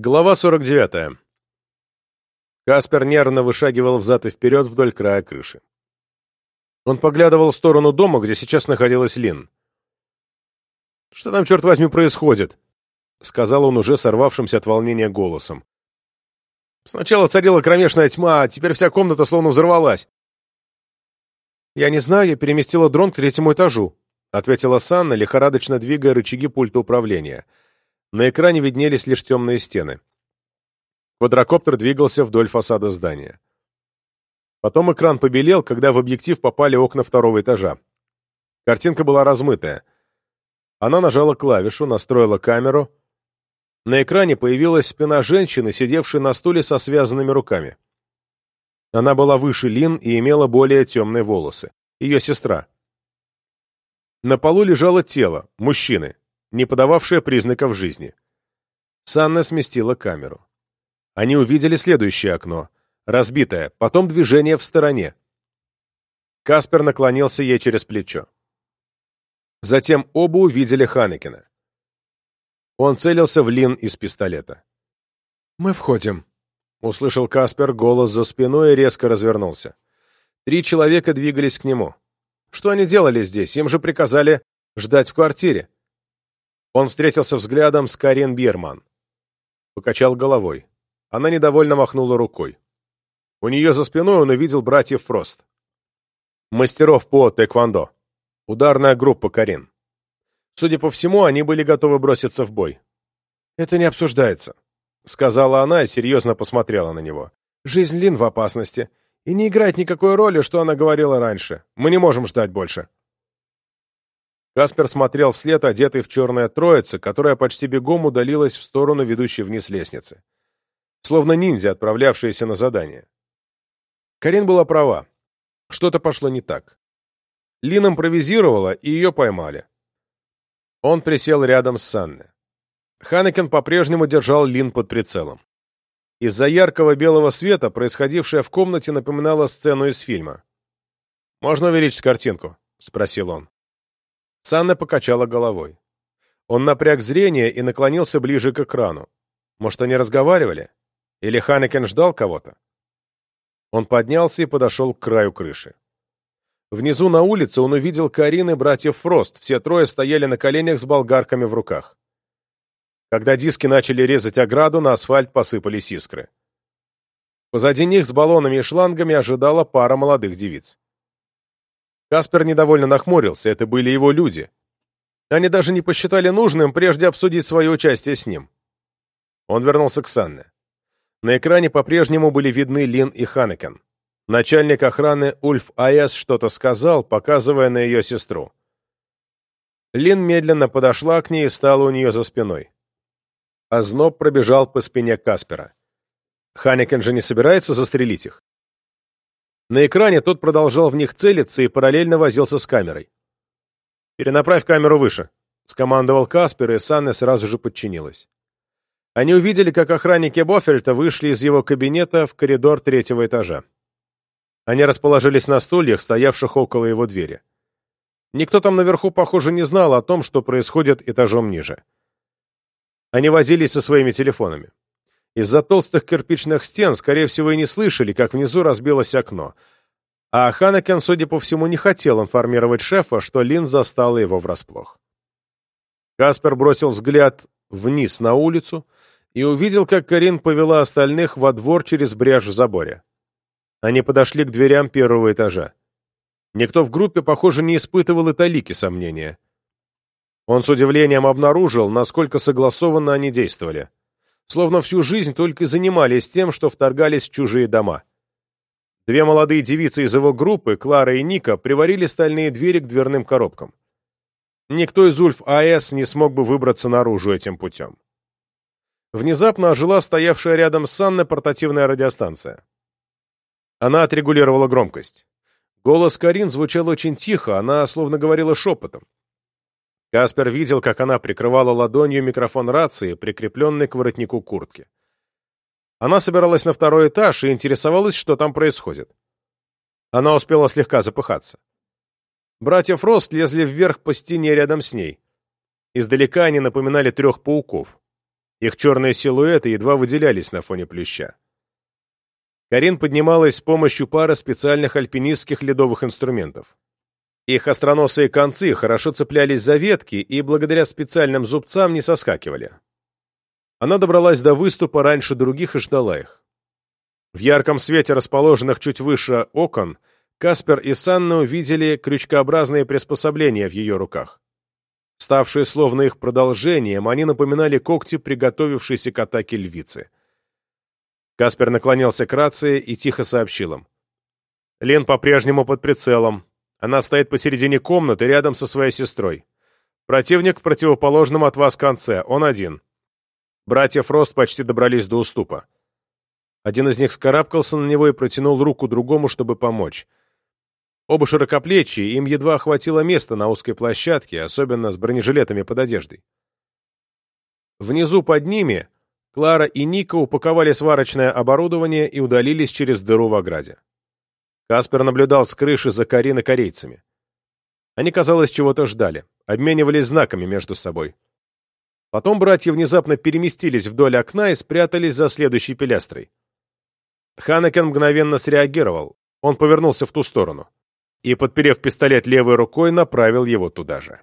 Глава 49. Каспер нервно вышагивал взад и вперед вдоль края крыши. Он поглядывал в сторону дома, где сейчас находилась Лин. «Что там, черт возьми, происходит?» — сказал он уже сорвавшимся от волнения голосом. «Сначала царила кромешная тьма, а теперь вся комната словно взорвалась». «Я не знаю, я переместила дрон к третьему этажу», — ответила Санна, лихорадочно двигая рычаги пульта управления — на экране виднелись лишь темные стены. Квадрокоптер двигался вдоль фасада здания. Потом экран побелел, когда в объектив попали окна второго этажа. Картинка была размытая. Она нажала клавишу, настроила камеру. На экране появилась спина женщины, сидевшей на стуле со связанными руками. Она была выше Лин и имела более темные волосы. Ее сестра. На полу лежало тело, мужчины, не подававшая признаков жизни. Санна сместила камеру. Они увидели следующее окно. Разбитое, потом движение в стороне. Каспер наклонился ей через плечо. Затем оба увидели Ханекина. Он целился в Лин из пистолета. «Мы входим», — услышал Каспер голос за спиной и резко развернулся. Три человека двигались к нему. Что они делали здесь? Им же приказали ждать в квартире. Он встретился взглядом с Карен Бирман. Покачал головой. Она недовольно махнула рукой. У нее за спиной он увидел братьев Фрост. Мастеров по тэквондо. Ударная группа Карин. Судя по всему, они были готовы броситься в бой. «Это не обсуждается», — сказала она и серьезно посмотрела на него. «Жизнь Лин в опасности, и не играет никакой роли, что она говорила раньше. Мы не можем ждать больше». Каспер смотрел вслед, одетый в черное троица, которая почти бегом удалилась в сторону ведущей вниз лестницы. Словно ниндзя, отправлявшиеся на задание. Карин была права. Что-то пошло не так. Лин импровизировала, и ее поймали. Он присел рядом с Санне. Ханекен по-прежнему держал Лин под прицелом. Из-за яркого белого света происходившее в комнате напоминало сцену из фильма. «Можно увеличить картинку?» — спросил он. Санна покачала головой. Он напряг зрение и наклонился ближе к экрану. Может, они разговаривали? Или Ханекен ждал кого-то? Он поднялся и подошел к краю крыши. Внизу на улице он увидел Карин и братьев Фрост, все трое стояли на коленях с болгарками в руках. Когда диски начали резать ограду, на асфальт посыпались искры. Позади них с баллонами и шлангами ожидала пара молодых девиц. Каспер недовольно нахмурился, это были его люди. Они даже не посчитали нужным прежде обсудить свое участие с ним. Он вернулся к Санне. На экране по-прежнему были видны Лин и Ханекен. Начальник охраны Ульф Айас что-то сказал, показывая на ее сестру. Лин медленно подошла к ней и стала у нее за спиной. Озноб пробежал по спине Каспера. Ханекен же не собирается застрелить их? На экране тот продолжал в них целиться и параллельно возился с камерой. «Перенаправь камеру выше», — скомандовал Каспер, и Санна сразу же подчинилась. Они увидели, как охранники Боффельта вышли из его кабинета в коридор третьего этажа. Они расположились на стульях, стоявших около его двери. Никто там наверху, похоже, не знал о том, что происходит этажом ниже. Они возились со своими телефонами. Из-за толстых кирпичных стен, скорее всего, и не слышали, как внизу разбилось окно. А Ханекен, судя по всему, не хотел информировать шефа, что Лин застала его врасплох. Каспер бросил взгляд вниз на улицу и увидел, как Карин повела остальных во двор через брешь в заборе. Они подошли к дверям первого этажа. Никто в группе, похоже, не испытывал и талики сомнения. Он с удивлением обнаружил, насколько согласованно они действовали словно всю жизнь только занимались тем, что вторгались в чужие дома. Две молодые девицы из его группы, Клара и Ника, приварили стальные двери к дверным коробкам. Никто из Ульф АЭС не смог бы выбраться наружу этим путем. Внезапно ожила стоявшая рядом с Санной портативная радиостанция. Она отрегулировала громкость. Голос Карин звучал очень тихо, она словно говорила шепотом. Каспер видел, как она прикрывала ладонью микрофон рации, прикрепленный к воротнику куртки. Она собиралась на второй этаж и интересовалась, что там происходит. Она успела слегка запыхаться. Братья Фрост лезли вверх по стене рядом с ней. Издалека они напоминали трех пауков. Их черные силуэты едва выделялись на фоне плюща. Карин поднималась с помощью пары специальных альпинистских ледовых инструментов. Их остроносые концы хорошо цеплялись за ветки и благодаря специальным зубцам не соскакивали. Она добралась до выступа раньше других и ждала их. В ярком свете расположенных чуть выше окон Каспер и Санна увидели крючкообразные приспособления в ее руках. Ставшие словно их продолжением, они напоминали когти приготовившейся к атаке львицы. Каспер наклонился к рации и тихо сообщил им. Лен по-прежнему под прицелом. Она стоит посередине комнаты рядом со своей сестрой. Противник в противоположном от вас конце, он один. Братья Фрост почти добрались до уступа. Один из них скарабкался на него и протянул руку другому, чтобы помочь. Оба широкоплечие, им едва хватило места на узкой площадке, особенно с бронежилетами под одеждой. Внизу под ними Клара и Ника упаковали сварочное оборудование и удалились через дыру в ограде. Каспер наблюдал с крыши за Карин корейцами. Они, казалось, чего-то ждали, обменивались знаками между собой. Потом братья внезапно переместились вдоль окна и спрятались за следующей пилястрой. Ханекен мгновенно среагировал. Он повернулся в ту сторону и, подперев пистолет левой рукой, направил его туда же.